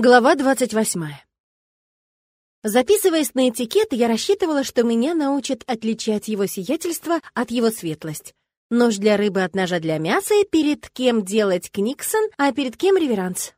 Глава 28. Записываясь на этикет, я рассчитывала, что меня научат отличать его сиятельство от его светлость. Нож для рыбы от ножа для мяса и перед кем делать книксон, а перед кем реверанс.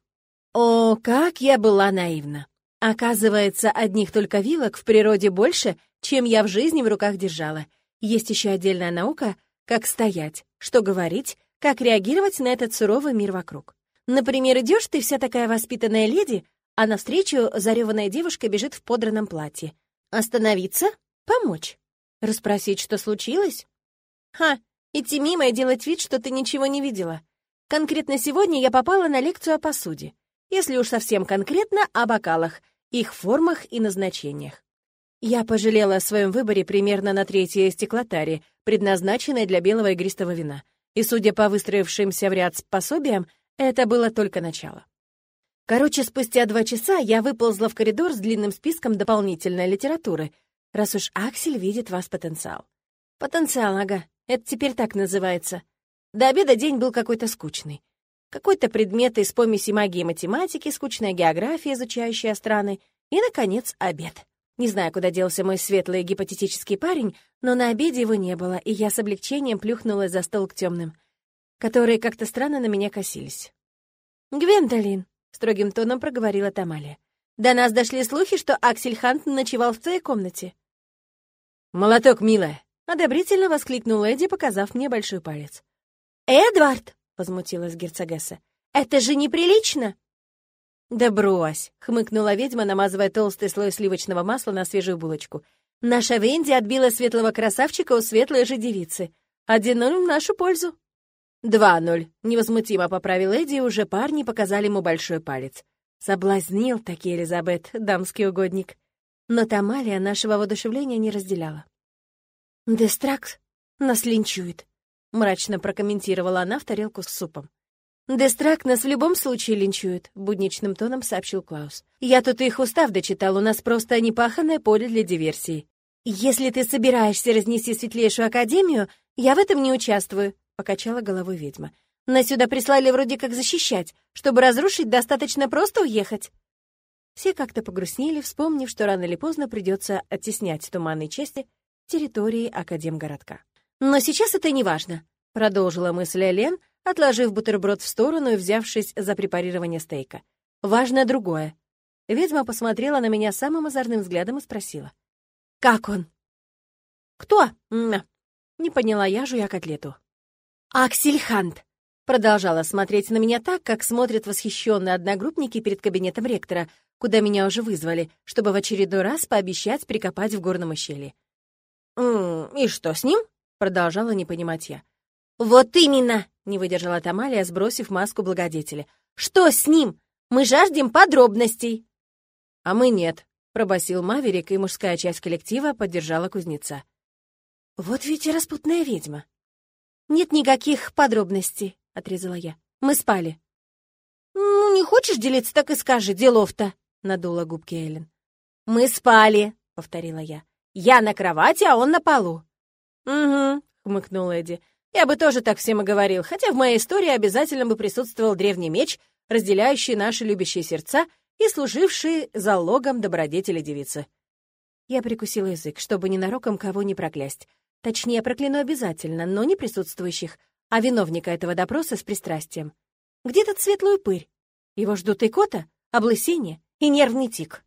О, как я была наивна. Оказывается, одних только вилок в природе больше, чем я в жизни в руках держала. Есть еще отдельная наука, как стоять, что говорить, как реагировать на этот суровый мир вокруг. Например, идешь ты вся такая воспитанная леди, а навстречу зареванная девушка бежит в подранном платье. Остановиться? Помочь? Расспросить, что случилось? Ха, идти мимо и делать вид, что ты ничего не видела. Конкретно сегодня я попала на лекцию о посуде. Если уж совсем конкретно, о бокалах, их формах и назначениях. Я пожалела о своем выборе примерно на третье стеклотаре, предназначенной для белого игристого вина. И, судя по выстроившимся в ряд пособиям, это было только начало. Короче, спустя два часа я выползла в коридор с длинным списком дополнительной литературы, раз уж Аксель видит вас потенциал. Потенциал, ага, это теперь так называется. До обеда день был какой-то скучный. Какой-то предмет из помеси магии и математики, скучная география, изучающая страны, и, наконец, обед. Не знаю, куда делся мой светлый гипотетический парень, но на обеде его не было, и я с облегчением плюхнулась за стол к темным которые как-то странно на меня косились. «Гвендолин», — строгим тоном проговорила Тамалия, «до нас дошли слухи, что Аксель Хант ночевал в твоей комнате». «Молоток, милая!» — одобрительно воскликнул Эдди, показав мне большой палец. «Эдвард!» — возмутилась герцогесса. «Это же неприлично!» «Да брось!» — хмыкнула ведьма, намазывая толстый слой сливочного масла на свежую булочку. «Наша Венди отбила светлого красавчика у светлой же девицы. Один в нашу пользу». «Два ноль», — невозмутимо поправил Эдди, и уже парни показали ему большой палец. Соблазнил таки Элизабет, дамский угодник. Но Тамалия нашего воодушевления не разделяла. «Дестракс нас линчует», — мрачно прокомментировала она в тарелку с супом. «Дестрак нас в любом случае линчует», — будничным тоном сообщил Клаус. «Я тут их устав дочитал, у нас просто непаханное поле для диверсии. Если ты собираешься разнести светлейшую академию, я в этом не участвую», покачала головой ведьма. «Нас сюда прислали вроде как защищать. Чтобы разрушить, достаточно просто уехать». Все как-то погрустнели, вспомнив, что рано или поздно придется оттеснять туманные части территории Академгородка. «Но сейчас это не важно», — продолжила мысль Элен, отложив бутерброд в сторону и взявшись за препарирование стейка. «Важно другое». Ведьма посмотрела на меня самым озорным взглядом и спросила. «Как он?» «Кто?» Не поняла я, жуя котлету. «Аксельхант!» Продолжала смотреть на меня так, как смотрят восхищенные одногруппники перед кабинетом ректора, куда меня уже вызвали, чтобы в очередной раз пообещать прикопать в горном ущелье. «М -м, «И что с ним?» — продолжала не понимать я. «Вот именно!» — не выдержала Тамалия, сбросив маску благодетеля. «Что с ним? Мы жаждем подробностей!» «А мы нет», — пробасил Маверик, и мужская часть коллектива поддержала кузнеца. «Вот ведь и распутная ведьма. «Нет никаких подробностей», — отрезала я. «Мы спали». «Ну, не хочешь делиться, так и скажи, делов-то», — надула губки Эллен. «Мы спали», — повторила я. «Я на кровати, а он на полу». «Угу», — хмыкнул Эдди. «Я бы тоже так всем и говорил, хотя в моей истории обязательно бы присутствовал древний меч, разделяющий наши любящие сердца и служивший залогом добродетели девицы». Я прикусила язык, чтобы ненароком кого не проклясть, Точнее, прокляну обязательно, но не присутствующих, а виновника этого допроса с пристрастием. Где тот светлый упырь? Его ждут икота, облысение и нервный тик.